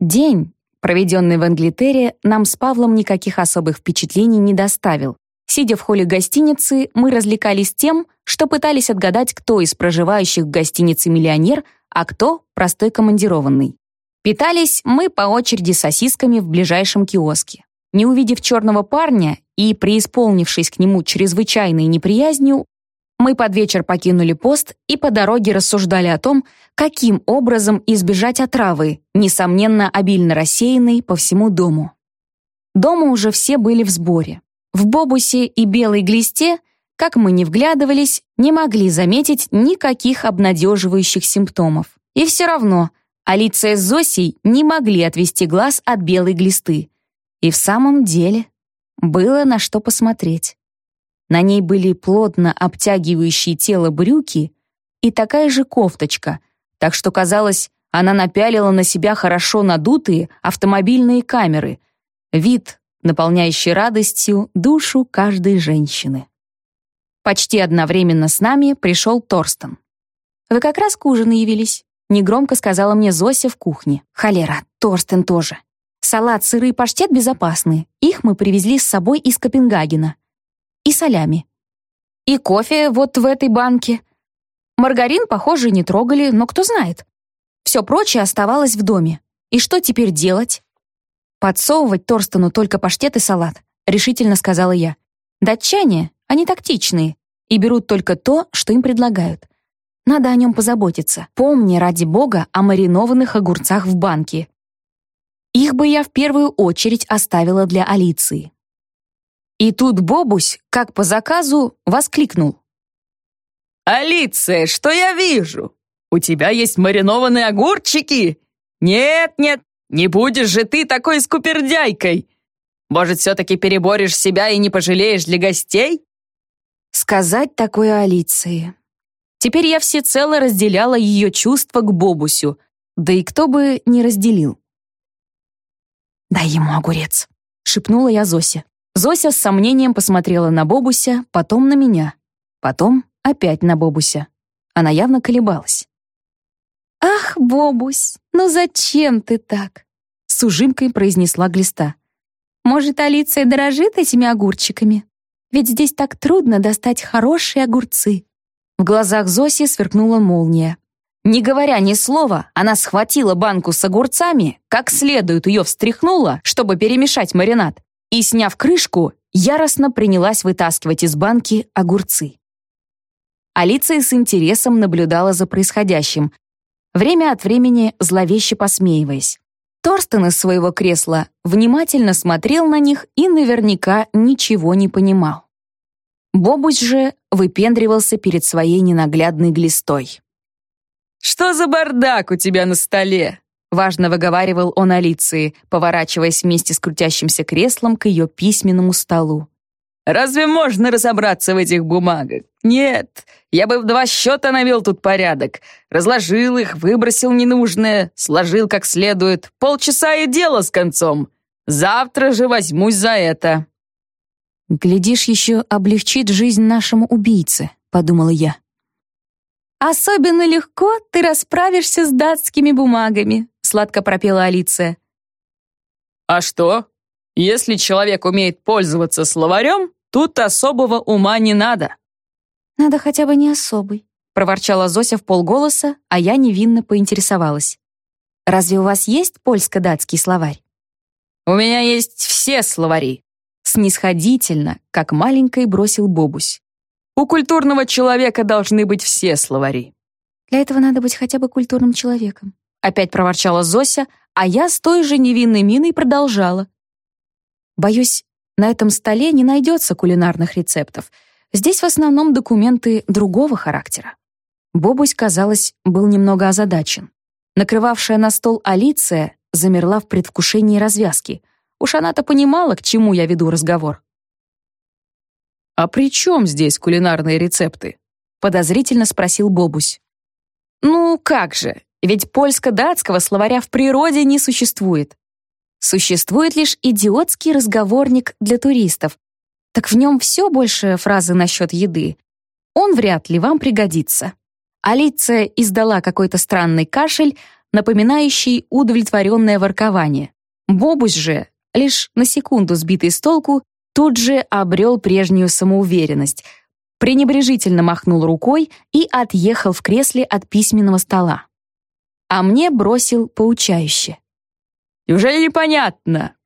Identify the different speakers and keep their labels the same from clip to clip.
Speaker 1: День, проведенный в Англитере, нам с Павлом никаких особых впечатлений не доставил. Сидя в холле гостиницы, мы развлекались тем, что пытались отгадать, кто из проживающих в гостинице миллионер, а кто простой командированный. Питались мы по очереди сосисками в ближайшем киоске. Не увидев черного парня и преисполнившись к нему чрезвычайной неприязнью, мы под вечер покинули пост и по дороге рассуждали о том, каким образом избежать отравы, несомненно, обильно рассеянной по всему дому. Дома уже все были в сборе. В Бобусе и Белой Глисте, как мы не вглядывались, не могли заметить никаких обнадеживающих симптомов. И все равно Алиция с Зосей не могли отвести глаз от Белой Глисты. И в самом деле было на что посмотреть. На ней были плотно обтягивающие тело брюки и такая же кофточка, так что казалось, она напялила на себя хорошо надутые автомобильные камеры. Вид, наполняющий радостью душу каждой женщины. Почти одновременно с нами пришел Торстен. «Вы как раз к ужину явились», — негромко сказала мне Зося в кухне. «Холера, Торстен тоже. Салат, сыры и паштет безопасны. Их мы привезли с собой из Копенгагена и солями. И кофе вот в этой банке. Маргарин, похоже, не трогали, но кто знает. Все прочее оставалось в доме. И что теперь делать? Подсовывать Торстену только паштет и салат, решительно сказала я. Датчане, они тактичные и берут только то, что им предлагают. Надо о нем позаботиться. Помни, ради бога, о маринованных огурцах в банке. Их бы я в первую очередь оставила для Алиции. И тут Бобусь, как по заказу, воскликнул.
Speaker 2: «Алиция, что я вижу? У тебя есть маринованные огурчики? Нет, нет, не будешь же ты такой скупердяйкой. Может, все-таки переборешь себя и не пожалеешь для гостей?»
Speaker 1: Сказать такое Алиции. Теперь я всецело разделяла ее чувства к Бобусю, да и кто бы не разделил. «Дай ему огурец», — шепнула я Зосе. Зося с сомнением посмотрела на Бобуся, потом на меня, потом опять на Бобуся. Она явно колебалась. «Ах, Бобусь, ну зачем ты так?» С ужимкой произнесла Глиста. «Может, Алиция дорожит этими огурчиками? Ведь здесь так трудно достать хорошие огурцы». В глазах Зоси сверкнула молния. Не говоря ни слова, она схватила банку с огурцами, как следует ее встряхнула, чтобы перемешать маринад, и, сняв крышку, яростно принялась вытаскивать из банки огурцы. Алиция с интересом наблюдала за происходящим, время от времени зловеще посмеиваясь. Торстен из своего кресла внимательно смотрел на них и наверняка ничего не понимал. Бобусь же выпендривался перед своей ненаглядной глистой.
Speaker 2: «Что за бардак у тебя на столе?»
Speaker 1: Важно выговаривал он Алиции, поворачиваясь вместе с крутящимся креслом к ее письменному столу.
Speaker 2: «Разве можно разобраться в этих бумагах? Нет, я бы в два счета навел тут порядок. Разложил их, выбросил ненужное, сложил как следует. Полчаса и дело с концом. Завтра же возьмусь за это».
Speaker 1: «Глядишь, еще облегчит жизнь нашему убийце», — подумала я. «Особенно легко ты расправишься с датскими бумагами», сладко пропела Алиция.
Speaker 2: А что? Если человек умеет пользоваться словарем, тут особого ума не надо.
Speaker 1: Надо хотя бы не особый, проворчала Зося в полголоса, а я невинно поинтересовалась. Разве у вас есть польско-датский словарь?
Speaker 2: У меня есть все словари.
Speaker 1: Снисходительно, как маленькой бросил Бобусь.
Speaker 2: У культурного человека должны быть все словари.
Speaker 1: Для этого надо быть хотя бы культурным человеком. Опять проворчала Зося, а я с той же невинной миной продолжала. Боюсь, на этом столе не найдется кулинарных рецептов. Здесь в основном документы другого характера. Бобусь, казалось, был немного озадачен. Накрывавшая на стол Алиция замерла в предвкушении развязки. Уж она-то понимала, к чему я веду разговор.
Speaker 2: «А при чем здесь кулинарные рецепты?» — подозрительно спросил Бобусь.
Speaker 1: «Ну, как же, ведь польско-датского словаря в природе не существует. Существует лишь идиотский разговорник для туристов. Так в нем все больше фразы насчет еды. Он вряд ли вам пригодится. Алиция издала какой-то странный кашель, напоминающий удовлетворенное воркование. Бобусь же, лишь на секунду сбитый с толку, тут же обрел прежнюю самоуверенность, пренебрежительно махнул рукой и отъехал в кресле от письменного стола. А мне бросил поучающе.
Speaker 2: «Неужели непонятно?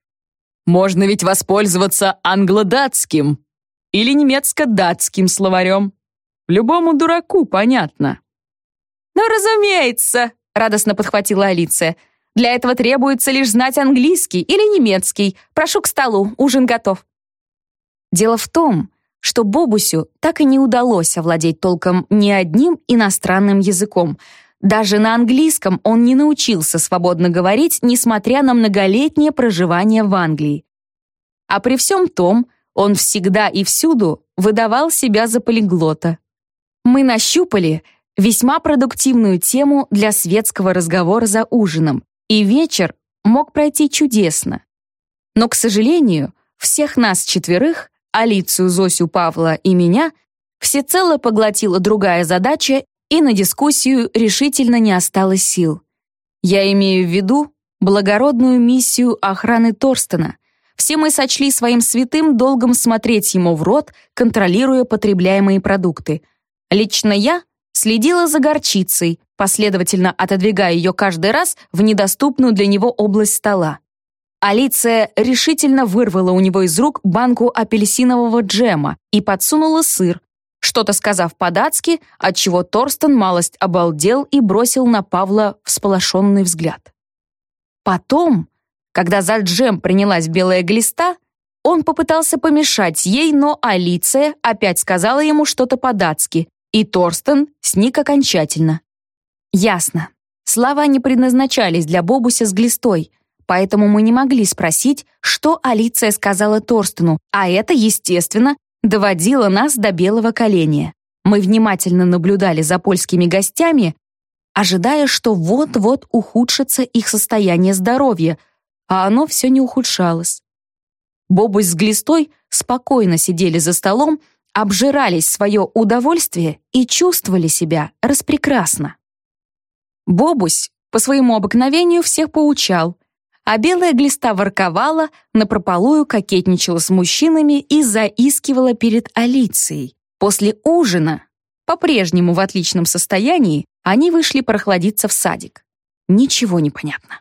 Speaker 2: Можно ведь воспользоваться англо-датским или немецко-датским словарем. Любому дураку понятно».
Speaker 1: «Ну, разумеется», — радостно подхватила Алиция. «Для этого требуется лишь знать английский или немецкий. Прошу к столу, ужин готов». Дело в том, что Бобусю так и не удалось овладеть толком ни одним иностранным языком. Даже на английском он не научился свободно говорить, несмотря на многолетнее проживание в Англии. А при всем том, он всегда и всюду выдавал себя за полиглота. Мы нащупали весьма продуктивную тему для светского разговора за ужином, и вечер мог пройти чудесно. Но, к сожалению, всех нас четверых Алицию, Зосю, Павла и меня всецело поглотила другая задача, и на дискуссию решительно не осталось сил. Я имею в виду благородную миссию охраны Торстена. Все мы сочли своим святым долгом смотреть ему в рот, контролируя потребляемые продукты. Лично я следила за горчицей, последовательно отодвигая ее каждый раз в недоступную для него область стола. Алиция решительно вырвала у него из рук банку апельсинового джема и подсунула сыр, что-то сказав по-датски, отчего Торстен малость обалдел и бросил на Павла всполошенный взгляд. Потом, когда за джем принялась белая глиста, он попытался помешать ей, но Алиция опять сказала ему что-то по-датски, и Торстен сник окончательно. Ясно. Слова не предназначались для Бобуся с глистой — поэтому мы не могли спросить, что Алиция сказала Торстену, а это, естественно, доводило нас до белого коленя. Мы внимательно наблюдали за польскими гостями, ожидая, что вот-вот ухудшится их состояние здоровья, а оно все не ухудшалось. Бобусь с Глистой спокойно сидели за столом, обжирались свое удовольствие и чувствовали себя распрекрасно. Бобусь по своему обыкновению всех поучал, а белая глиста ворковала, напропалую кокетничала с мужчинами и заискивала перед Алицией. После ужина, по-прежнему в отличном состоянии, они вышли прохладиться в садик. Ничего не понятно.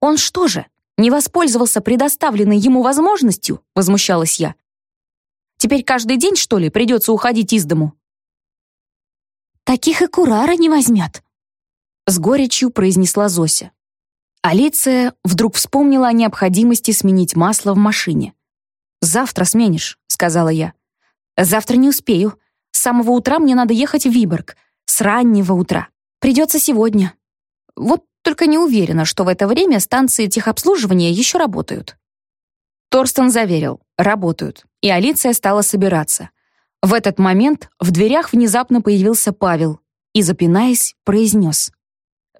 Speaker 1: «Он что же, не воспользовался предоставленной ему возможностью?» — возмущалась я. «Теперь каждый день, что ли, придется уходить из дому?» «Таких и Курара не возьмет», — с горечью произнесла Зося. Алиция вдруг вспомнила о необходимости сменить масло в машине. «Завтра сменишь», — сказала я. «Завтра не успею. С самого утра мне надо ехать в Виборг. С раннего утра. Придется сегодня. Вот только не уверена, что в это время станции техобслуживания еще работают». Торстен заверил, работают, и Алиция стала собираться. В этот момент в дверях внезапно появился Павел и, запинаясь, произнес —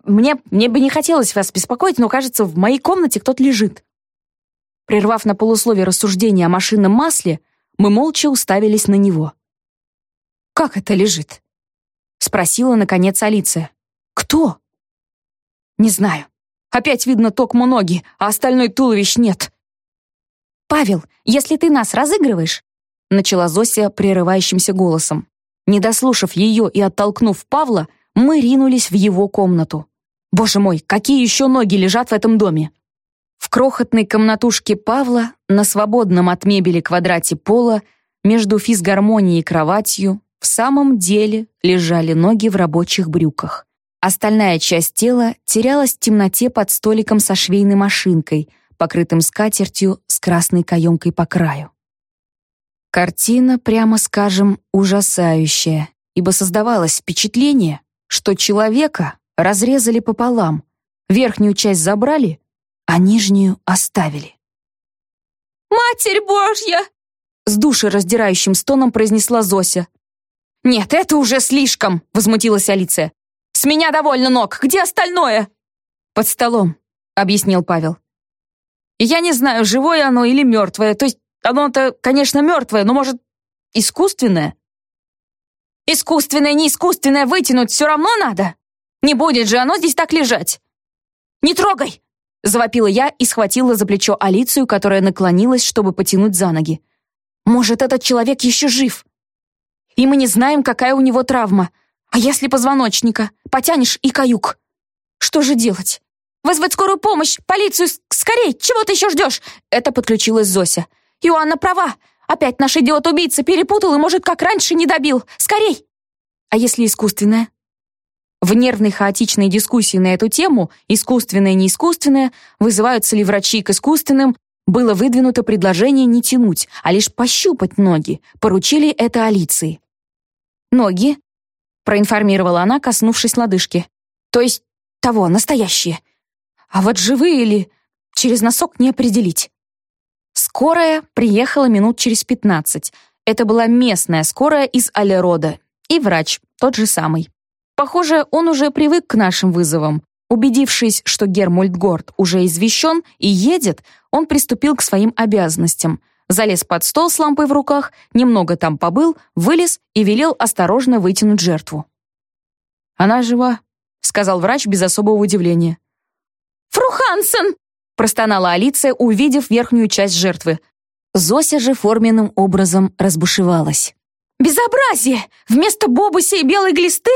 Speaker 1: мне, мне бы не хотелось вас беспокоить, но, кажется, в моей комнате кто-то лежит». Прервав на полусловие рассуждения о машинном масле, мы молча уставились на него. «Как это лежит?» — спросила, наконец, Алиция. «Кто?» «Не знаю. Опять видно токмо ноги, а остальной туловищ нет». «Павел, если ты нас разыгрываешь...» — начала Зося прерывающимся голосом. Не дослушав ее и оттолкнув Павла, мы ринулись в его комнату. Боже мой, какие еще ноги лежат в этом доме? В крохотной комнатушке Павла, на свободном от мебели квадрате пола, между физгармонией и кроватью, в самом деле лежали ноги в рабочих брюках. Остальная часть тела терялась в темноте под столиком со швейной машинкой, покрытым скатертью с красной каемкой по краю. Картина, прямо скажем, ужасающая, ибо создавалось впечатление, что человека разрезали пополам, верхнюю часть забрали, а нижнюю оставили.
Speaker 3: «Матерь Божья!»
Speaker 1: С душераздирающим стоном произнесла Зося.
Speaker 3: «Нет, это уже слишком!» — возмутилась Алиция. «С меня довольно ног. Где остальное?»
Speaker 1: «Под столом», — объяснил Павел. «Я не знаю, живое оно или мертвое. То есть оно-то, конечно, мертвое, но, может, искусственное?»
Speaker 3: «Искусственное, не искусственное вытянуть все равно надо?» Не будет же оно здесь так лежать!» «Не трогай!» — завопила я и схватила за плечо Алицию, которая наклонилась, чтобы потянуть за ноги. «Может, этот человек еще жив?» «И мы не знаем, какая у него травма. А если позвоночника? Потянешь и каюк. Что же делать? Вызвать скорую помощь, полицию, скорей! Чего ты еще ждешь?» Это подключилась Зося. «Иоанна права. Опять наш идиот-убийца перепутал и, может, как раньше не добил. Скорей!» «А если искусственное?» В нервной хаотичной дискуссии на эту тему, искусственное не искусственное, вызываются ли врачи к искусственным, было выдвинуто предложение не тянуть, а лишь пощупать ноги. Поручили это Алиции. «Ноги?» — проинформировала она, коснувшись лодыжки. «То есть того, настоящие. А вот живые ли, через носок не определить». Скорая приехала минут через пятнадцать. Это была местная скорая из Алерода. И врач, тот же самый. Похоже, он уже привык к нашим вызовам. Убедившись, что Гермольдгорд уже извещен и едет, он приступил к своим обязанностям. Залез под стол с лампой в руках, немного там побыл, вылез и велел осторожно вытянуть жертву. «Она жива», — сказал врач без особого удивления. «Фру Хансен!» — простонала Алиция, увидев верхнюю часть жертвы. Зося же форменным образом разбушевалась. Безобразие! Вместо бобуси и белой глисты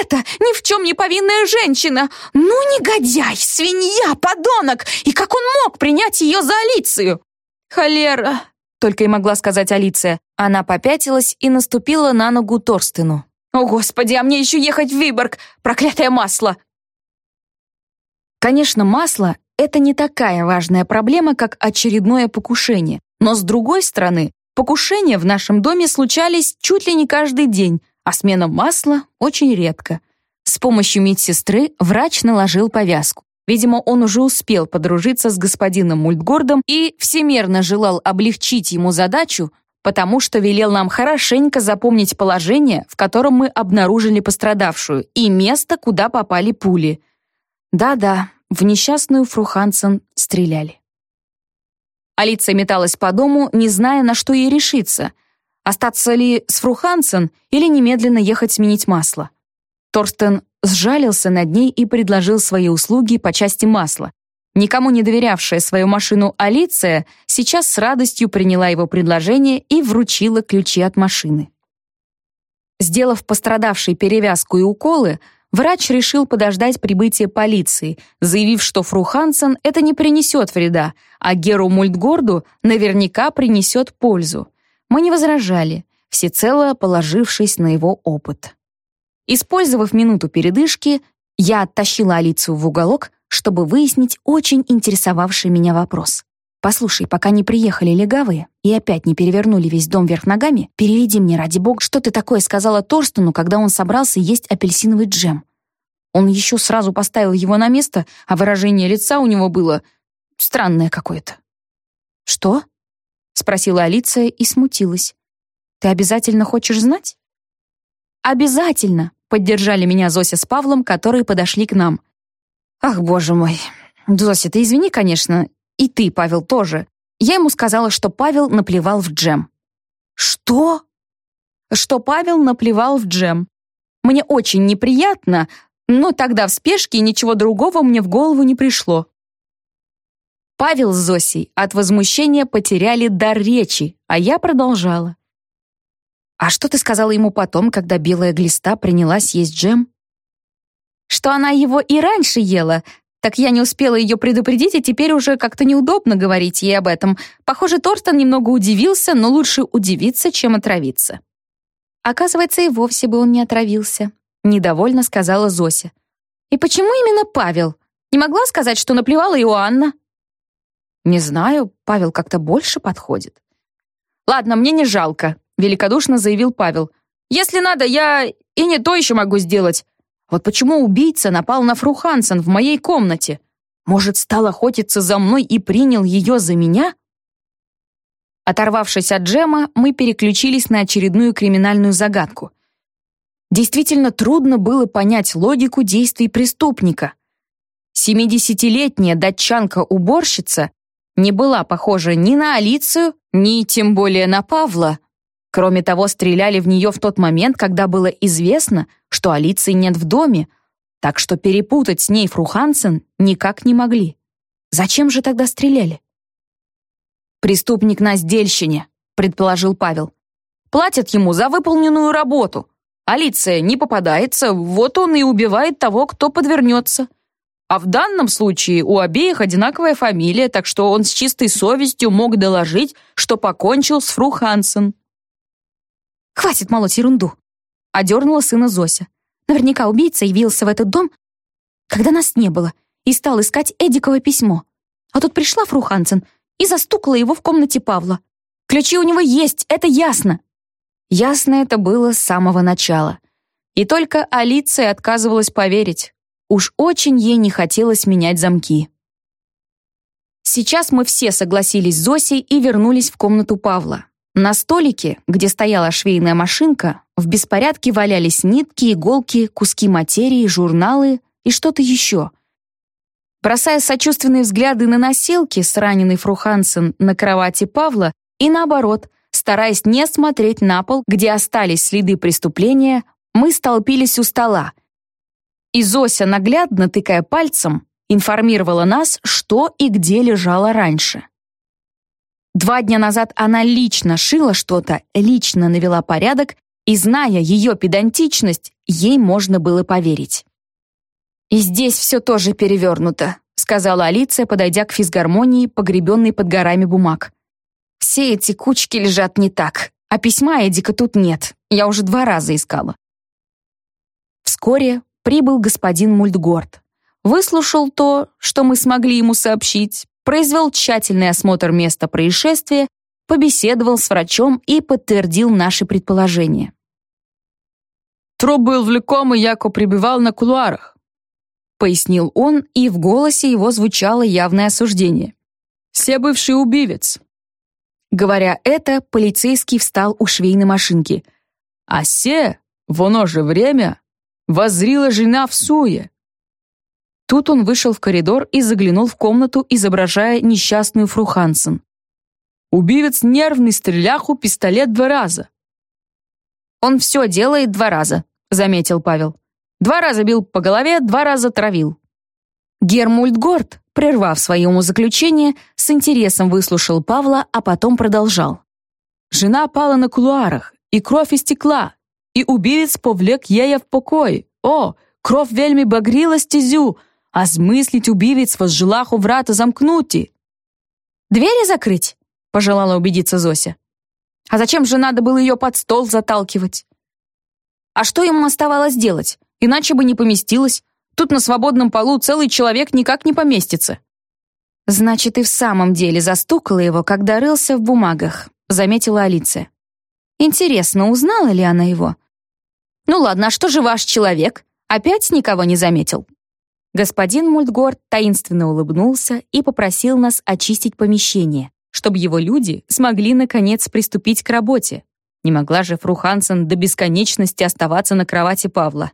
Speaker 3: это ни в чем не повинная женщина. Ну, негодяй, свинья, подонок! И как он мог принять ее за Алицию? Холера! Только и могла сказать Алиция. Она попятилась и наступила на ногу Торстену. «О, Господи, а мне еще ехать в Виборг! Проклятое масло!» Конечно, масло — это не такая важная проблема, как очередное покушение. Но, с другой стороны, Покушения в нашем доме случались чуть ли не каждый день, а смена масла очень редко. С помощью медсестры врач наложил повязку. Видимо, он уже успел подружиться с господином Мультгордом и всемерно желал облегчить ему задачу, потому что велел нам хорошенько запомнить положение, в котором мы обнаружили пострадавшую, и место, куда попали пули. Да-да, в несчастную Фру Хансен стреляли. Алиция металась по дому, не зная, на что ей решиться. Остаться ли с Фру Хансен или немедленно ехать сменить масло. Торстен сжалился над ней и предложил свои услуги по части масла. Никому не доверявшая свою машину Алиция сейчас с радостью приняла его предложение и вручила ключи от машины. Сделав пострадавшей перевязку и уколы, Врач решил подождать прибытия полиции, заявив, что фру Хансен это не принесет вреда, а Геру Мультгорду наверняка принесет пользу. Мы не возражали, всецело положившись на его опыт. Использовав минуту передышки, я оттащила Алицию в уголок, чтобы выяснить очень интересовавший меня вопрос. «Послушай, пока не приехали легавые и опять не перевернули весь дом вверх ногами, переведи мне, ради бога, что ты такое сказала Торстену, когда он собрался есть апельсиновый джем». Он еще сразу поставил его на место, а выражение лица у него было странное какое-то. «Что?» — спросила Алиция и смутилась. «Ты обязательно хочешь знать?» «Обязательно!» — поддержали меня Зося с Павлом, которые подошли к нам. «Ах, боже мой! Зося, ты извини, конечно, и ты, Павел, тоже. Я ему сказала, что Павел наплевал в джем. Что? Что Павел наплевал в джем. Мне очень неприятно, но тогда в спешке ничего другого мне в голову не пришло. Павел с Зосей от возмущения потеряли дар речи, а я продолжала. «А что ты сказала ему потом, когда белая глиста принялась есть джем?» «Что она его и раньше ела, так я не успела ее предупредить, и теперь уже как-то неудобно говорить ей об этом. Похоже, Торстон немного удивился, но лучше удивиться, чем отравиться. Оказывается, и вовсе бы он не отравился. Недовольно сказала Зося. И почему именно Павел? Не могла сказать, что наплевала Иоанна? Не знаю, Павел как-то больше подходит. Ладно, мне не жалко, великодушно заявил Павел. Если надо, я и не то еще могу сделать. Вот почему убийца напал на Фру Хансен в моей комнате? Может, стал охотиться за мной и принял ее за меня? Оторвавшись от Джема, мы переключились на очередную криминальную загадку. Действительно трудно было понять логику действий преступника. Семидесятилетняя датчанка-уборщица не была похожа ни на Алицию, ни тем более на Павла, Кроме того, стреляли в нее в тот момент, когда было известно, что Алиции нет в доме. так что перепутать с ней Фру Хансен никак не могли. Зачем же тогда стреляли? «Преступник на сдельщине», — предположил Павел. «Платят ему за выполненную работу. Алиция не попадается, вот он и убивает того, кто подвернется. А в данном случае у обеих одинаковая фамилия, так что он с чистой совестью мог доложить, что покончил с Фру Хансен». «Хватит молоть ерунду», — одернула сына Зося. «Наверняка убийца явился в этот дом, когда нас не было, и стал искать Эдиково письмо. А тут пришла Фру Хансен и застукала его в комнате Павла. Ключи у него есть, это ясно». Ясно это было с самого начала. И только Алиция отказывалась поверить. Уж очень ей не хотелось менять замки. Сейчас мы все согласились с Зосей и вернулись в комнату Павла. На столике, где стояла швейная машинка, в беспорядке валялись нитки, иголки, куски материи, журналы и что-то еще. Бросая сочувственные взгляды на носилки с раненой Фру Хансен на кровати Павла и наоборот, стараясь не смотреть на пол, где остались следы преступления, мы столпились у стола. И Зося, наглядно тыкая пальцем, информировала нас, что и где лежало раньше. Два дня назад она лично шила что-то, лично навела порядок, и, зная ее педантичность, ей можно было поверить. «И здесь все тоже перевернуто», сказала Алиция, подойдя к физгармонии, погребенной под горами бумаг. «Все эти кучки лежат не так, а письма Эдика тут нет. Я уже два раза искала». Вскоре прибыл господин Мультгорд. Выслушал то, что мы смогли ему сообщить, произвел тщательный осмотр места происшествия, побеседовал с врачом и подтвердил наши предположения.
Speaker 2: Труп был влеком и яко прибивал на кулуарах, пояснил он, и в голосе его звучало явное осуждение. «Все бывший убивец».
Speaker 3: Говоря это, полицейский встал у швейной машинки.
Speaker 2: «А се, в оно же время, воззрила жена в суе,
Speaker 3: Тут он вышел в коридор и заглянул в комнату, изображая несчастную Фру Хансен.
Speaker 2: Убивец нервный, стреляху пистолет два раза.
Speaker 3: Он все делает два раза, заметил Павел. Два раза бил по голове, два раза травил. Гермульт Горд, прервав свое умозаключение, с интересом выслушал Павла, а потом продолжал.
Speaker 2: Жена пала на кулуарах, и кровь истекла, и убивец повлек ея в покой. О, кровь вельми багрила стезю, а змислить убивец возжелах у врата замкнути.
Speaker 3: «Двери закрыть?» — пожелала убедиться Зося. «А зачем же надо было ее под стол заталкивать?» «А что ему оставалось делать? Иначе бы не поместилось. Тут на свободном полу целый человек никак не поместится». «Значит, и в самом деле застукала его, когда рылся в бумагах», — заметила Алиция. «Интересно, узнала ли она его?» «Ну ладно, а что же ваш человек? Опять никого не заметил?» Господин Мультгорд таинственно улыбнулся и попросил нас очистить помещение, чтобы его люди смогли, наконец, приступить к работе. Не могла же Фру Хансен до бесконечности оставаться на кровати Павла.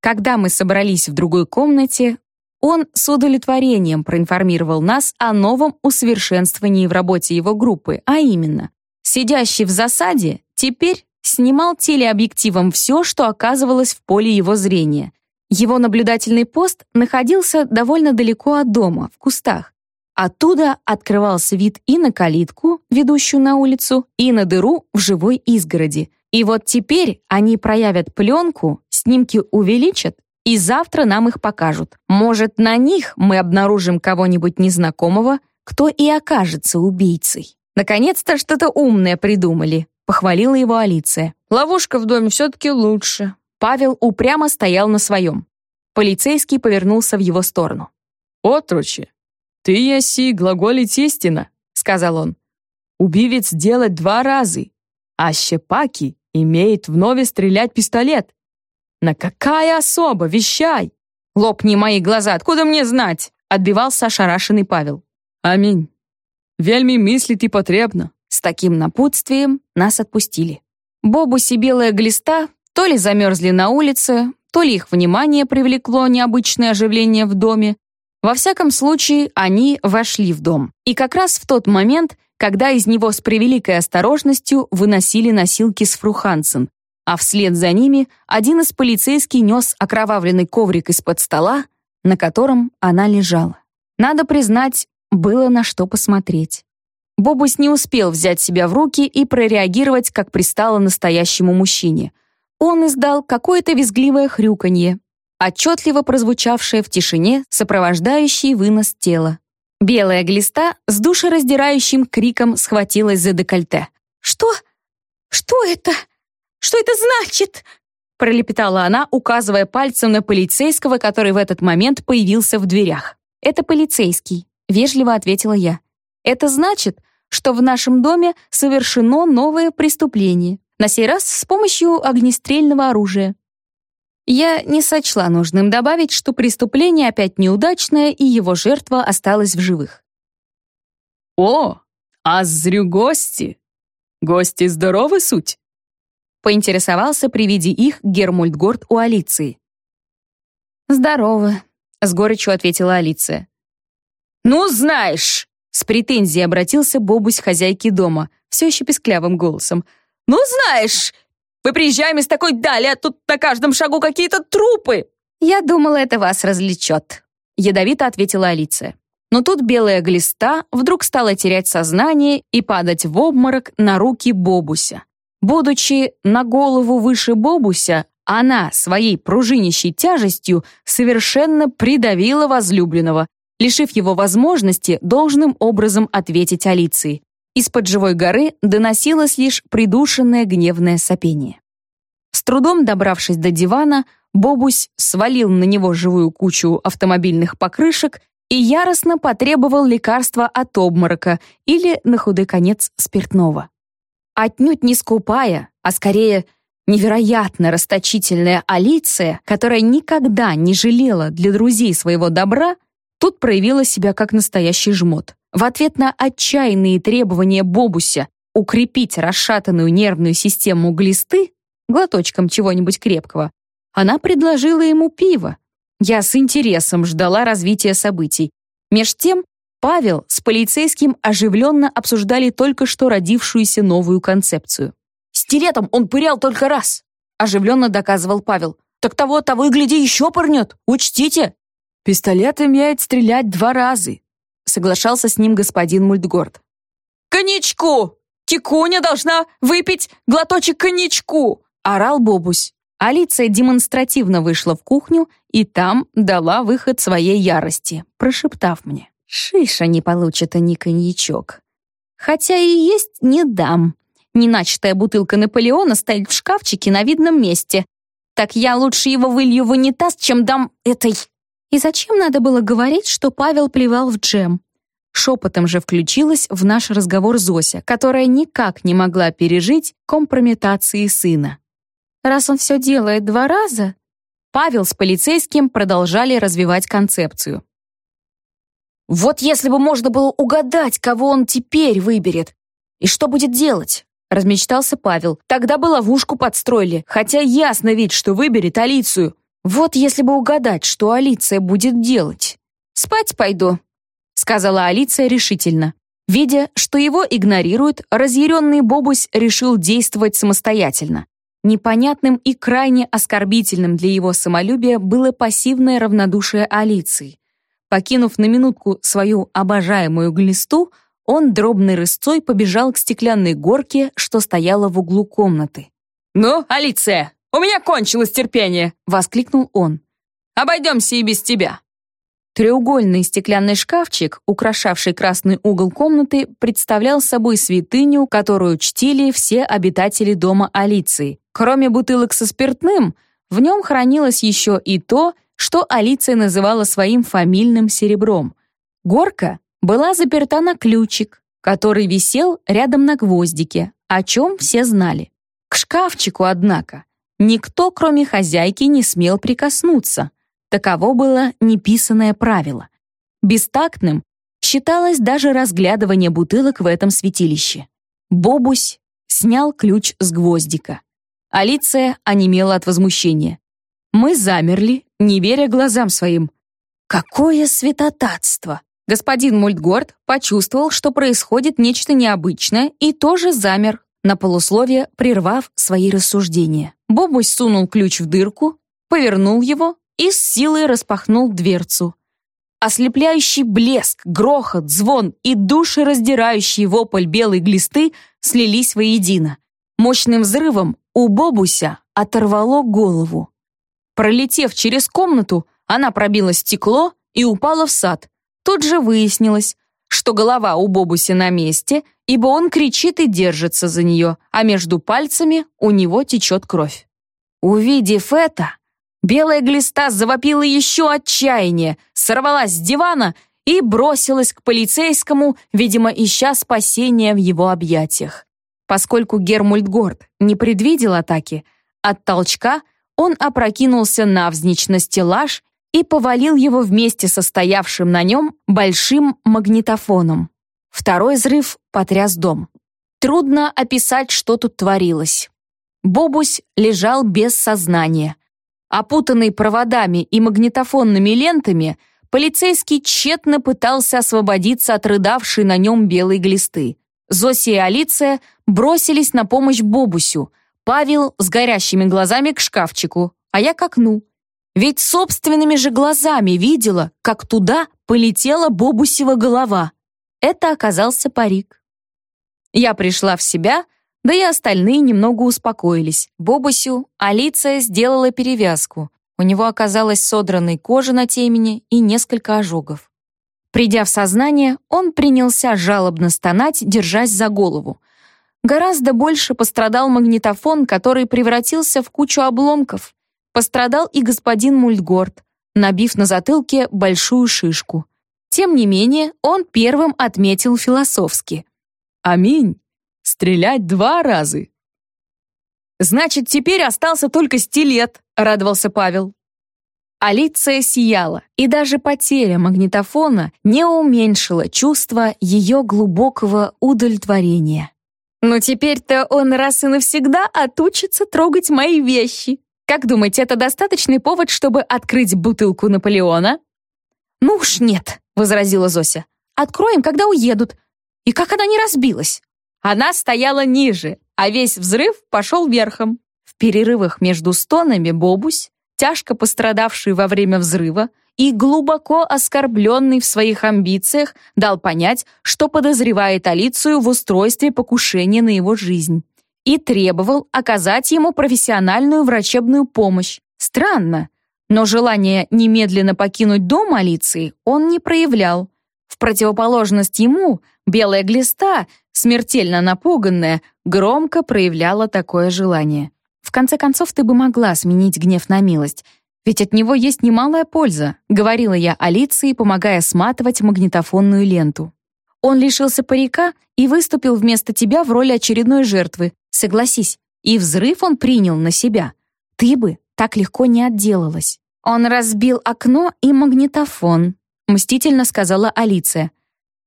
Speaker 3: Когда мы собрались в другой комнате, он с удовлетворением проинформировал нас о новом усовершенствовании в работе его группы, а именно, сидящий в засаде теперь снимал телеобъективом все, что оказывалось в поле его зрения, его наблюдательный пост находился довольно далеко от дома, в кустах. Оттуда открывался вид и на калитку, ведущую на улицу, и на дыру в живой изгороди. И вот теперь они проявят пленку, снимки увеличат, и завтра нам их покажут. Может, на них мы обнаружим кого-нибудь незнакомого, кто и окажется убийцей. Наконец-то что-то умное придумали, похвалила его Алиция.
Speaker 2: Ловушка в доме все-таки лучше,
Speaker 3: Павел упрямо стоял на своем. Полицейский повернулся в его сторону.
Speaker 2: «Отручи, ты яси глаголить истина», — сказал он. «Убивец делать два раза, а щепаки имеет вновь стрелять пистолет. На какая особа, вещай!»
Speaker 3: «Лопни мои глаза, откуда мне знать?» — отбивался ошарашенный Павел.
Speaker 2: «Аминь. Вельми мыслить и потребно».
Speaker 3: С таким напутствием нас отпустили. Бобус и белая глиста то ли замерзли на улице, то ли их внимание привлекло необычное оживление в доме. Во всяком случае, они вошли в дом. И как раз в тот момент, когда из него с превеликой осторожностью выносили носилки с Фру Хансен.
Speaker 1: а вслед за ними один из полицейских нес окровавленный коврик из-под стола, на котором она лежала. Надо признать, было на что посмотреть. Бобус не успел взять себя в руки и прореагировать, как пристало настоящему мужчине. Он издал какое-то визгливое хрюканье, отчетливо прозвучавшее в тишине, сопровождающий вынос тела. Белая глиста с душераздирающим криком схватилась за декольте.
Speaker 3: «Что? Что это? Что это значит?» пролепетала она, указывая пальцем на полицейского, который в этот момент появился в дверях.
Speaker 1: «Это полицейский», — вежливо ответила я. «Это значит, что в нашем доме совершено новое преступление, на сей раз с помощью огнестрельного оружия. Я не сочла нужным добавить, что преступление опять неудачное, и его жертва осталась в живых.
Speaker 2: «О, а зрю гости! Гости здоровы суть?»
Speaker 1: поинтересовался при виде их Гермульдгорд у Алиции.
Speaker 3: «Здорово», — с горечью ответила Алиция.
Speaker 2: «Ну, знаешь!» — с претензией обратился Бобусь хозяйки дома, все еще песклявым голосом. «Ну, знаешь, мы приезжаем из такой дали, а тут на каждом шагу какие-то трупы!»
Speaker 1: «Я думала, это вас развлечет», — ядовито ответила Алиция. Но тут белая глиста вдруг стала терять сознание и падать в обморок на руки Бобуся. Будучи на голову выше Бобуся, она своей пружинищей тяжестью совершенно придавила возлюбленного, лишив его возможности должным образом ответить Алиции. Из-под живой горы доносилось лишь придушенное гневное сопение. С трудом добравшись до дивана, Бобусь свалил на него живую кучу автомобильных покрышек и яростно потребовал лекарства от обморока или, на худой конец, спиртного. Отнюдь не скупая, а скорее невероятно расточительная Алиция, которая никогда не жалела для друзей своего добра, тут проявила себя как настоящий жмот. В ответ на отчаянные требования Бобуся укрепить расшатанную нервную систему глисты глоточком чего-нибудь крепкого, она предложила ему пиво. Я с интересом ждала развития событий. Меж тем Павел с полицейским оживленно обсуждали только что родившуюся новую концепцию.
Speaker 2: «Стилетом он пырял только раз», — оживленно доказывал Павел. «Так того, того и гляди, еще пырнет. Учтите!»
Speaker 4: «Пистолет имеет стрелять два раза», соглашался с ним господин Мультгорд.
Speaker 2: «Коньячку! Тикуня должна выпить глоточек коньячку!»
Speaker 1: орал Бобусь. Алиция демонстративно вышла в кухню и там дала выход своей ярости, прошептав мне. «Шиша не получит и ни коньячок. Хотя и есть не дам. Неначатая бутылка Наполеона стоит в шкафчике на видном месте. Так я лучше его вылью в унитаз, чем дам этой и зачем надо было говорить, что Павел плевал в джем? Шепотом же включилась в наш разговор Зося, которая никак не могла пережить компрометации сына. Раз он все делает два раза, Павел с полицейским продолжали развивать концепцию.
Speaker 2: «Вот если бы можно было угадать, кого он теперь выберет, и что будет делать?» размечтался Павел. «Тогда бы ловушку подстроили, хотя ясно ведь, что выберет Алицию. Вот если бы угадать, что Алиция будет делать. «Спать пойду», — сказала Алиция решительно. Видя, что его игнорируют, разъяренный Бобусь решил действовать самостоятельно. Непонятным и крайне оскорбительным для его самолюбия было пассивное равнодушие Алиции. Покинув на минутку свою обожаемую глисту, он дробной рысцой побежал к стеклянной горке, что стояла в углу комнаты. «Ну, Алиция, у меня кончилось терпение!» — воскликнул он. «Обойдемся и без тебя!»
Speaker 1: Треугольный стеклянный шкафчик, украшавший красный угол комнаты, представлял собой святыню, которую чтили все обитатели дома Алиции. Кроме бутылок со спиртным, в нем хранилось еще и то, что Алиция называла своим фамильным серебром. Горка была заперта на ключик, который висел рядом на гвоздике, о чем все знали. К шкафчику, однако, Никто, кроме хозяйки, не смел прикоснуться. Таково было неписанное правило. Бестактным считалось даже разглядывание бутылок в этом святилище. Бобусь снял ключ с гвоздика. Алиция онемела от возмущения. Мы замерли, не веря глазам своим. Какое святотатство! Господин Мультгорд почувствовал, что происходит нечто необычное, и тоже замер, на полусловие прервав свои рассуждения. Бобусь сунул ключ в дырку, повернул его и с силой распахнул дверцу. Ослепляющий блеск, грохот, звон и душераздирающий вопль белой глисты слились воедино. Мощным взрывом у Бобуся оторвало голову. Пролетев через комнату, она пробила стекло и упала в сад. Тут же выяснилось, что голова у Бобуся на месте, ибо он кричит и держится за нее, а между пальцами у него течет кровь. Увидев это, белая глиста завопила еще отчаяние, сорвалась с дивана и бросилась к полицейскому, видимо, ища спасения в его объятиях. Поскольку Гермульдгорд не предвидел атаки, от толчка он опрокинулся навзничь на стеллаж и повалил его вместе со стоявшим на нем большим магнитофоном. Второй взрыв потряс дом. Трудно описать, что тут творилось. Бобусь лежал без сознания. Опутанный проводами и магнитофонными лентами, полицейский тщетно пытался освободиться от рыдавшей на нем белой глисты. Зоси и Алиция бросились на помощь Бобусю. Павел с горящими глазами к шкафчику, а я к окну. Ведь собственными же глазами видела, как туда полетела Бобусева голова. Это оказался парик. Я пришла в себя, да и остальные немного успокоились. Бобусю Алиция сделала перевязку. У него оказалась содранной кожа на темени и несколько ожогов. Придя в сознание, он принялся жалобно стонать, держась за голову. Гораздо больше пострадал магнитофон, который превратился в кучу обломков. Пострадал и господин Мультгорд, набив на затылке большую шишку. Тем не менее, он первым отметил философски.
Speaker 2: «Аминь! Стрелять два раза!»
Speaker 3: «Значит, теперь остался только стилет», — радовался Павел. Алиция сияла, и даже потеря магнитофона не уменьшила чувство ее глубокого удовлетворения. «Ну теперь-то он раз и навсегда отучится трогать мои вещи. Как думаете, это достаточный повод, чтобы открыть бутылку Наполеона?» «Ну уж нет», — возразила Зося. «Откроем, когда уедут. И как она не разбилась?» Она стояла ниже, а весь взрыв пошел верхом. В перерывах между стонами Бобусь тяжко пострадавший во время взрыва и глубоко оскорбленный в своих амбициях, дал понять, что подозревает Алицию в устройстве покушения на его жизнь и требовал оказать ему профессиональную врачебную помощь. Странно, но желание немедленно покинуть дом Алиции он не проявлял. В противоположность ему, белая глиста, смертельно напуганная, громко проявляла такое желание. В конце концов, ты бы могла сменить гнев на милость, ведь от него есть немалая польза, говорила я Алиции, помогая сматывать магнитофонную ленту. Он лишился парика и выступил вместо тебя в роли очередной жертвы. Согласись, и взрыв он принял на себя. Ты бы так легко не отделалась. Он разбил окно и магнитофон, мстительно сказала Алиция.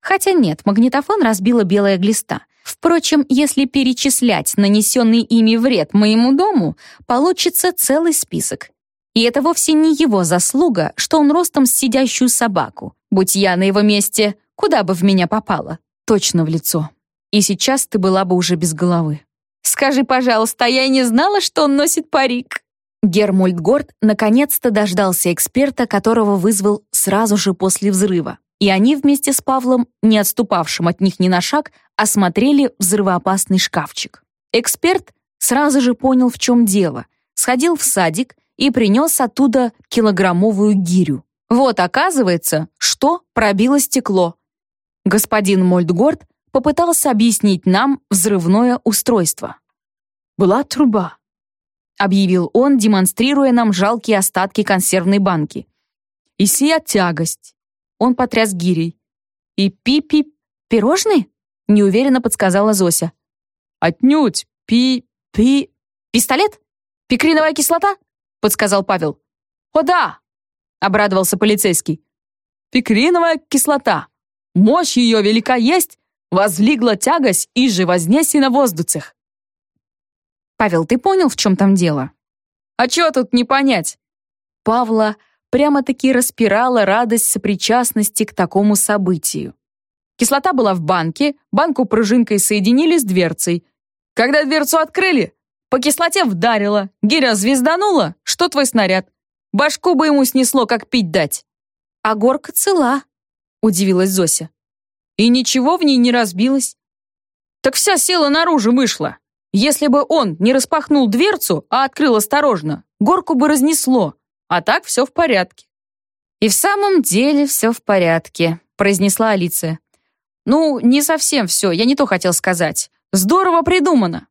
Speaker 3: Хотя нет, магнитофон разбила белая глиста. Впрочем, если перечислять нанесенный ими вред моему дому, получится целый список. И это вовсе не его заслуга, что он ростом с сидящую собаку. Будь я на его месте, куда бы в меня попало? Точно в лицо. И сейчас ты была бы уже без головы. Скажи, пожалуйста, я не знала, что он носит парик. Гермульт Горд наконец-то дождался эксперта, которого вызвал сразу же после взрыва и они вместе с Павлом, не отступавшим от них ни на шаг, осмотрели взрывоопасный шкафчик. Эксперт сразу же понял, в чем дело, сходил в садик и принес оттуда килограммовую гирю. Вот, оказывается, что пробило стекло. Господин Мольдгорд попытался объяснить нам взрывное устройство.
Speaker 2: «Была труба», — объявил он, демонстрируя нам жалкие остатки консервной банки. «И сия тягость. Он потряс гирей. «И пи-пи... пирожные?» — неуверенно подсказала Зося. «Отнюдь! Пи-пи...»
Speaker 3: «Пистолет? Пикриновая кислота?» — подсказал Павел.
Speaker 2: «О да!» — обрадовался полицейский. «Пикриновая кислота. Мощь ее велика есть, возлигла тягость и же вознесена воздуцах».
Speaker 3: «Павел, ты понял, в чем там дело?»
Speaker 2: «А чего тут не понять?»
Speaker 3: Павла прямо-таки распирала радость сопричастности к такому событию. Кислота была в банке, банку пружинкой соединили с дверцей.
Speaker 2: Когда дверцу открыли, по кислоте вдарило, гиря звезданула, что твой снаряд. Башку бы ему снесло, как пить дать.
Speaker 3: А горка цела, удивилась Зося.
Speaker 2: И ничего в ней не разбилось. Так вся сила наружу вышла. Если бы он не распахнул дверцу, а открыл осторожно, горку бы разнесло. А так все в порядке.
Speaker 3: «И в самом деле все в порядке», — произнесла Алиция.
Speaker 2: «Ну, не совсем все, я не то хотел сказать. Здорово придумано».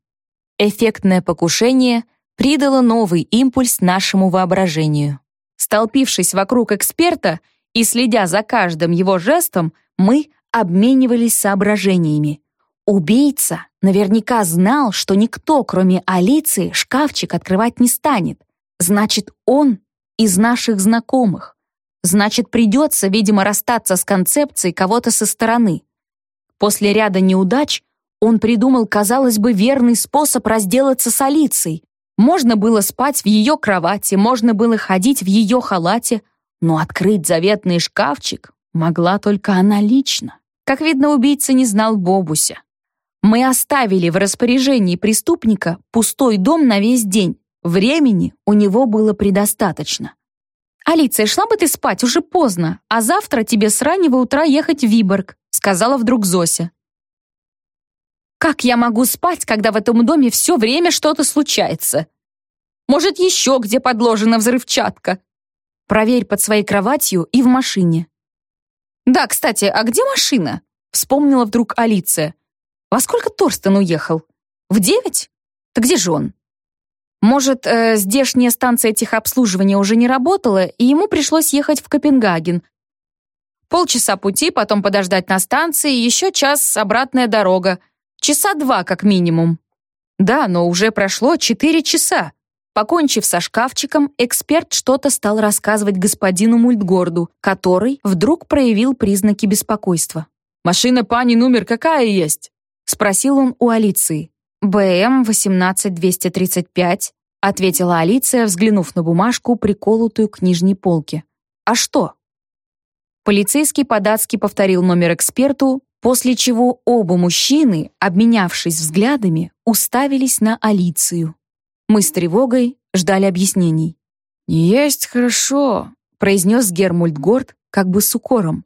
Speaker 1: Эффектное покушение придало новый импульс нашему воображению. Столпившись вокруг эксперта и следя за каждым его жестом, мы обменивались соображениями. Убийца наверняка знал, что никто, кроме Алиции, шкафчик открывать не станет. Значит, он из наших знакомых. Значит, придется, видимо, расстаться с концепцией кого-то со стороны. После ряда неудач он придумал, казалось бы, верный способ разделаться с Алицией. Можно было спать в ее кровати, можно было ходить в ее халате, но открыть заветный шкафчик могла только она лично. Как видно, убийца не знал Бобуся. Мы оставили в распоряжении преступника пустой дом на весь день. Времени у него было предостаточно.
Speaker 3: «Алиция, шла бы ты спать, уже поздно, а завтра тебе с раннего утра ехать в Виборг», сказала вдруг Зося. «Как я могу спать, когда в этом доме все время что-то случается? Может, еще где подложена взрывчатка?» «Проверь под своей кроватью и в машине». «Да, кстати, а где машина?» Вспомнила вдруг Алиция. «Во сколько Торстен уехал? В девять? Так где же он?» Может, э, здешняя станция техобслуживания уже не работала, и ему пришлось ехать в Копенгаген. Полчаса пути, потом подождать на станции, еще час обратная дорога. Часа два, как минимум. Да, но уже прошло четыре часа. Покончив со шкафчиком, эксперт что-то стал рассказывать господину Мультгорду, который вдруг проявил признаки беспокойства.
Speaker 2: «Машина пани номер какая есть?»
Speaker 3: — спросил он у Алиции. «БМ 18235», — ответила Алиция, взглянув на бумажку, приколотую к нижней полке. «А что?» Полицейский по-датски повторил номер эксперту, после чего оба мужчины, обменявшись взглядами, уставились на Алицию. Мы с тревогой ждали объяснений.
Speaker 2: «Есть хорошо», — произнес Гермульт Горд, как бы с укором.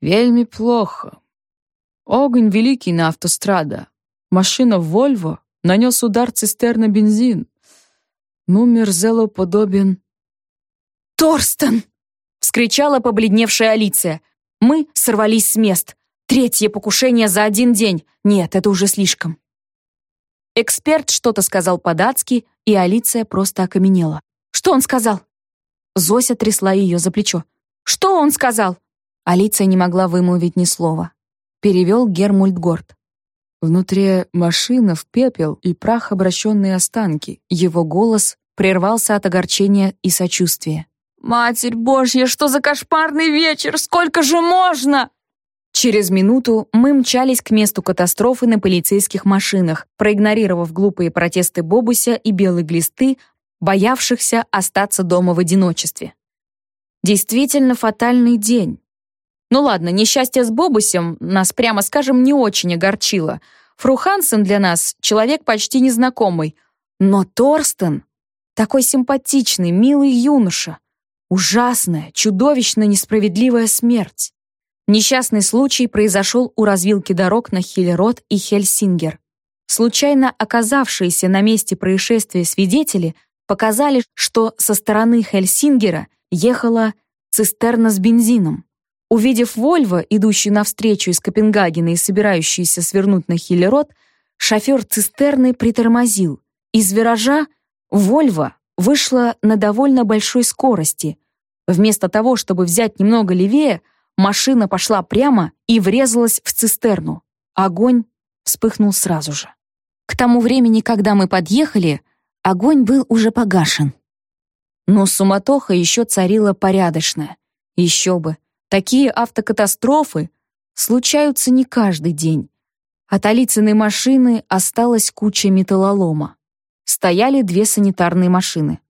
Speaker 2: «Вельми плохо. Огонь великий на автострада. Машина Вольво нанес удар цистерна бензин. Номер Зело подобен...
Speaker 3: «Торстен!» — вскричала побледневшая Алиция. Мы сорвались с мест. Третье покушение за один день. Нет, это уже слишком. Эксперт что-то сказал по-датски, и Алиция просто окаменела. «Что он сказал?» Зося трясла ее за плечо. «Что он сказал?» Алиция не могла вымолвить ни слова. Перевел Гермульт Горд.
Speaker 2: Внутри машины в пепел и прах обращенные останки. Его голос прервался от огорчения и сочувствия.
Speaker 3: «Матерь Божья, что за кошмарный вечер! Сколько же можно?» Через минуту мы мчались к месту катастрофы на полицейских машинах, проигнорировав глупые протесты Бобуся и белые глисты, боявшихся остаться дома в одиночестве. Действительно фатальный день. Ну ладно, несчастье с Бобусем нас, прямо скажем, не очень огорчило. Фру Хансен для нас человек почти незнакомый. Но Торстен — такой симпатичный, милый юноша. Ужасная, чудовищно несправедливая смерть. Несчастный случай произошел у развилки дорог на Хиллерот и Хельсингер. Случайно оказавшиеся на месте происшествия свидетели показали, что со стороны Хельсингера ехала цистерна с бензином. Увидев Вольво, идущий навстречу из Копенгагена и собирающийся свернуть на Хиллерот, шофер цистерны притормозил. Из виража Вольво вышла на довольно большой скорости. Вместо того, чтобы взять немного левее, машина пошла прямо и врезалась в цистерну. Огонь вспыхнул сразу же. К тому времени, когда мы подъехали, огонь был уже погашен. Но суматоха еще царила порядочная. Еще бы, Такие автокатастрофы случаются не каждый день. От Алицыной машины осталась куча металлолома. Стояли две санитарные машины.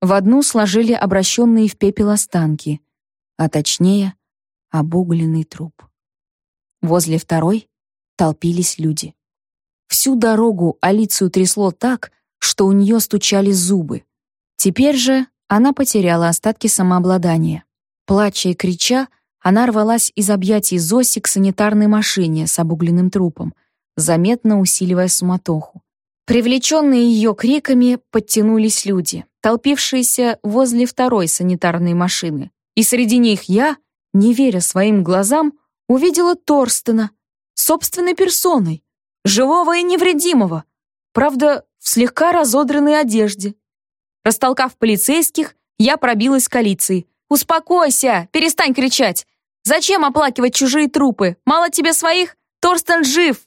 Speaker 3: В одну сложили обращенные в пепел останки, а точнее, обугленный труп. Возле второй толпились люди. Всю дорогу Алицию трясло так, что у нее стучали зубы. Теперь же она потеряла остатки самообладания. Плача и крича, она рвалась из объятий Зоси к санитарной машине с обугленным трупом, заметно усиливая суматоху. Привлеченные ее криками подтянулись люди, толпившиеся возле второй санитарной машины. И среди них я, не веря своим глазам, увидела Торстена, собственной персоной, живого и невредимого, правда, в слегка разодранной одежде. Растолкав полицейских, я пробилась к Алиции. «Успокойся! Перестань кричать! Зачем оплакивать чужие трупы? Мало тебе своих? Торстен жив!»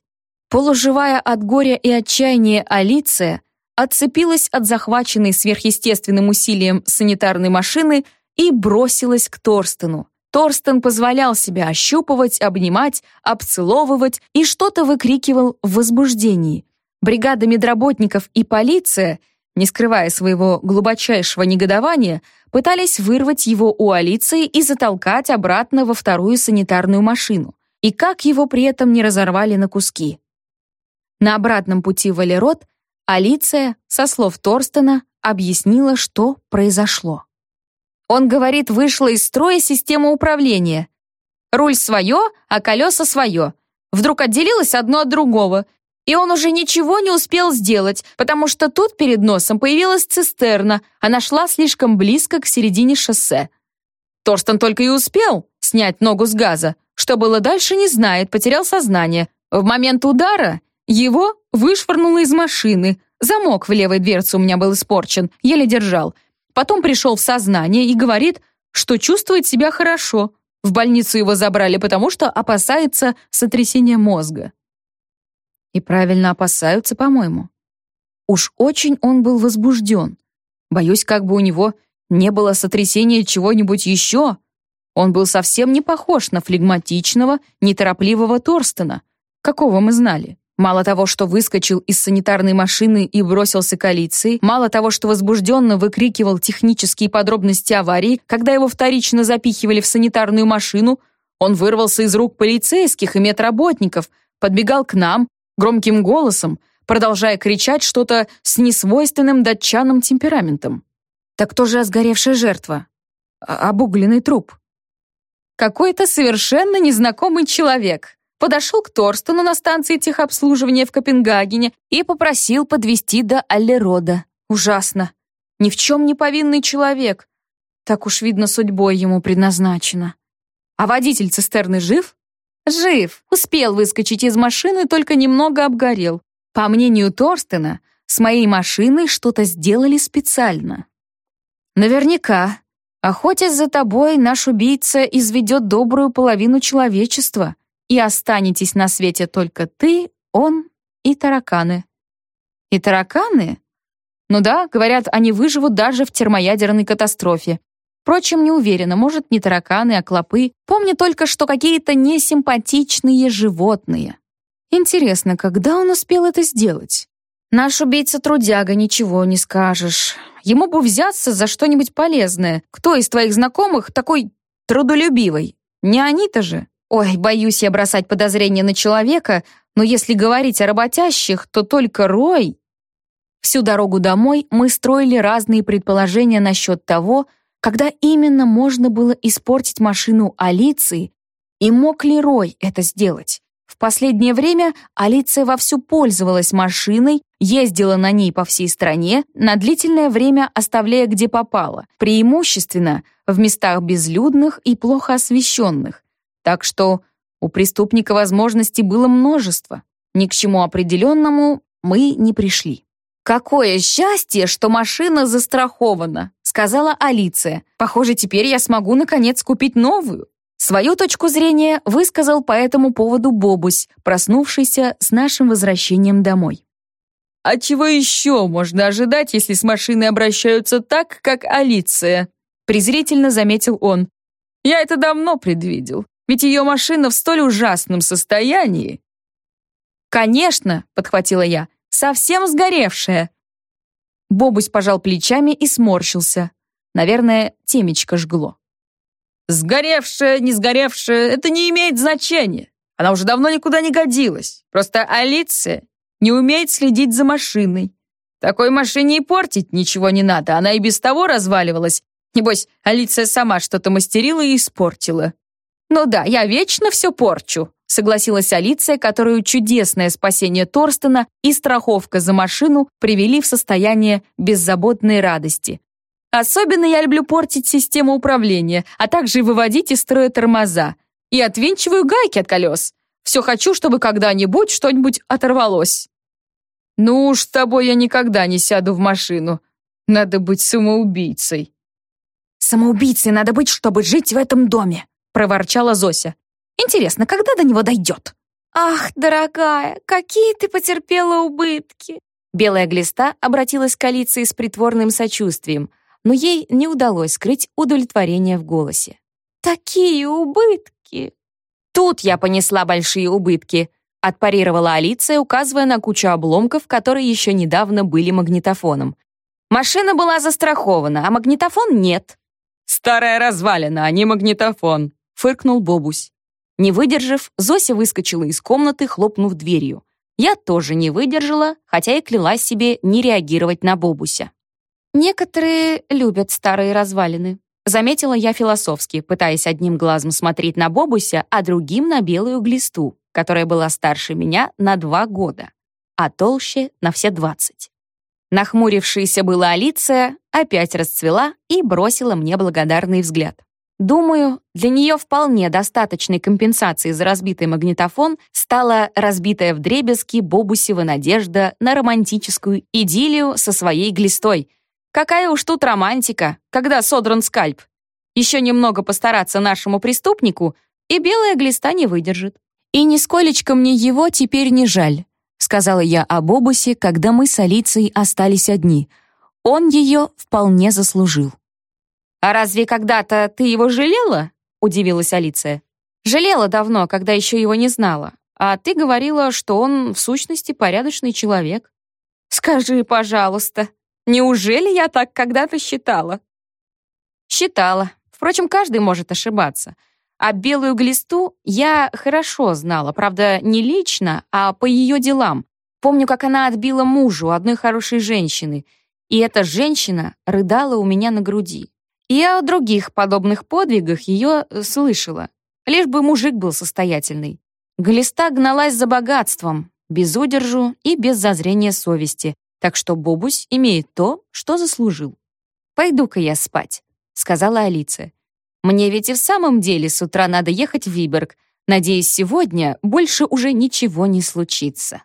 Speaker 3: Полуживая от горя и отчаяния Алиция отцепилась от захваченной сверхъестественным усилием санитарной машины и бросилась к Торстену. Торстен позволял себя ощупывать, обнимать, обцеловывать и что-то выкрикивал в возбуждении. Бригада медработников и полиция, не скрывая своего глубочайшего негодования, пытались вырвать его у Алиции и затолкать обратно во вторую санитарную машину. И как его при этом не разорвали на куски. На обратном пути в Алерот Алиция, со слов Торстена, объяснила, что произошло. Он говорит, вышла из строя система управления. Руль свое, а колеса свое. Вдруг отделилось одно от другого, и он уже ничего не успел сделать, потому что тут перед носом появилась цистерна, она шла слишком близко к середине шоссе. Торстен только и успел снять ногу с газа. Что было дальше, не знает, потерял сознание. В момент удара его вышвырнуло из машины. Замок в левой дверце у меня был испорчен, еле держал. Потом пришел в сознание и говорит, что чувствует себя хорошо. В больницу его забрали, потому что опасается сотрясения мозга. И правильно опасаются, по-моему. Уж очень он был возбужден. Боюсь, как бы у него не было сотрясения чего-нибудь еще. Он был совсем не похож на флегматичного, неторопливого Торстена, какого мы знали. Мало того, что выскочил из санитарной машины и бросился к Алиции, мало того, что возбужденно выкрикивал технические подробности аварии, когда его вторично запихивали в санитарную машину, он вырвался из рук полицейских и медработников, подбегал к нам, громким голосом, продолжая кричать что-то с несвойственным датчанам темпераментом. Так кто же сгоревшая жертва? А обугленный труп. Какой-то совершенно незнакомый человек, подошел к Торстену на станции техобслуживания в Копенгагене и попросил подвести до Аллерода. Ужасно. Ни в чем не повинный человек. Так уж, видно, судьбой ему предназначено. А водитель цистерны жив? Жив. Успел выскочить из машины, только немного обгорел. По мнению Торстена, с моей машиной что-то сделали специально. Наверняка. Охотясь за тобой, наш убийца изведет добрую половину человечества и останетесь на свете только ты, он и тараканы. И тараканы? Ну да, говорят, они выживут даже в термоядерной катастрофе. Впрочем, не уверена, может, не тараканы, а клопы. Помню только, что какие-то несимпатичные животные. Интересно, когда он успел это сделать? Наш убийца-трудяга, ничего не скажешь. Ему бы взяться за что-нибудь полезное. Кто из твоих знакомых такой трудолюбивый? Не они-то же? Ой, боюсь я бросать подозрения на человека, но если говорить о работящих, то только Рой. Всю дорогу домой мы строили разные предположения насчет того, когда именно можно было испортить машину Алиции и мог ли Рой это сделать. В последнее время Алиция вовсю пользовалась машиной, ездила на ней по всей стране, на длительное время оставляя где попало, преимущественно в местах безлюдных и плохо освещенных, так что у преступника возможностей было множество. Ни к чему определенному мы не пришли. «Какое счастье, что машина застрахована», — сказала Алиция. «Похоже, теперь я смогу, наконец, купить новую». Свою точку зрения высказал по этому поводу Бобусь, проснувшийся с нашим возвращением домой.
Speaker 2: «А чего еще можно ожидать, если с машиной обращаются так, как Алиция?» презрительно заметил он. «Я это давно предвидел. Ведь ее машина в столь ужасном состоянии.
Speaker 3: «Конечно», — подхватила я, — «совсем сгоревшая». Бобусь пожал плечами и сморщился. Наверное, темечко жгло.
Speaker 2: «Сгоревшая, не сгоревшая — это не имеет значения. Она уже давно никуда не годилась. Просто Алиция не умеет следить за машиной. Такой машине и портить ничего не надо, она и без того разваливалась. Небось, Алиция сама что-то мастерила и испортила.
Speaker 3: «Ну да, я вечно все порчу», согласилась Алиция, которую чудесное спасение Торстена и страховка за машину привели в состояние беззаботной радости. Особенно я люблю портить систему управления, а также выводить из строя тормоза. И отвинчиваю гайки от колес. Все хочу, чтобы когда-нибудь что-нибудь оторвалось.
Speaker 2: Ну уж с тобой я никогда не сяду в машину. Надо быть самоубийцей.
Speaker 3: Самоубийцей надо быть, чтобы жить в этом доме, проворчала Зося. Интересно, когда до него дойдет?
Speaker 1: Ах, дорогая, какие ты потерпела убытки. Белая глиста обратилась к Алиции с притворным сочувствием, но ей не удалось скрыть удовлетворение в голосе. «Такие убытки!» «Тут я понесла большие убытки», отпарировала Алиция, указывая на кучу обломков, которые еще недавно были магнитофоном. «Машина была застрахована, а магнитофон нет».
Speaker 2: «Старая развалина, а не магнитофон», — фыркнул Бобусь.
Speaker 1: Не выдержав, Зося выскочила из комнаты, хлопнув дверью. Я тоже не выдержала, хотя и клялась себе не реагировать на Бобуся. «Некоторые любят старые развалины», — заметила я философски, пытаясь одним глазом смотреть на Бобуся, а другим на белую глисту, которая была старше меня на два года, а толще на все двадцать. Нахмурившаяся была Алиция опять расцвела и бросила мне благодарный взгляд. Думаю, для нее вполне достаточной компенсацией за разбитый магнитофон стала разбитая вдребезги Бобусева надежда на романтическую идиллию со своей глистой — Какая уж тут романтика, когда содран скальп. Еще немного постараться нашему преступнику, и белая глиста не выдержит.
Speaker 3: И нисколечко мне его теперь не жаль, сказала я о Бобусе, когда мы с Алицией остались одни. Он ее вполне заслужил.
Speaker 1: «А разве когда-то ты его жалела?» — удивилась Алиция. «Жалела давно, когда еще его не знала. А ты говорила, что он в сущности порядочный человек». «Скажи, пожалуйста», Неужели я так когда-то считала? Считала. Впрочем, каждый может ошибаться. А белую глисту я хорошо знала, правда, не лично, а по ее делам. Помню, как она отбила мужу одной хорошей женщины, и эта женщина рыдала у меня на груди. И о других подобных подвигах ее э, слышала. Лишь бы мужик был состоятельный. Глиста гналась за богатством, без удержу и без зазрения совести, так что Бобусь имеет то, что заслужил. «Пойду-ка я спать», — сказала Алиция. «Мне ведь и в самом деле с утра надо ехать в Виберг. Надеюсь, сегодня больше уже ничего не случится».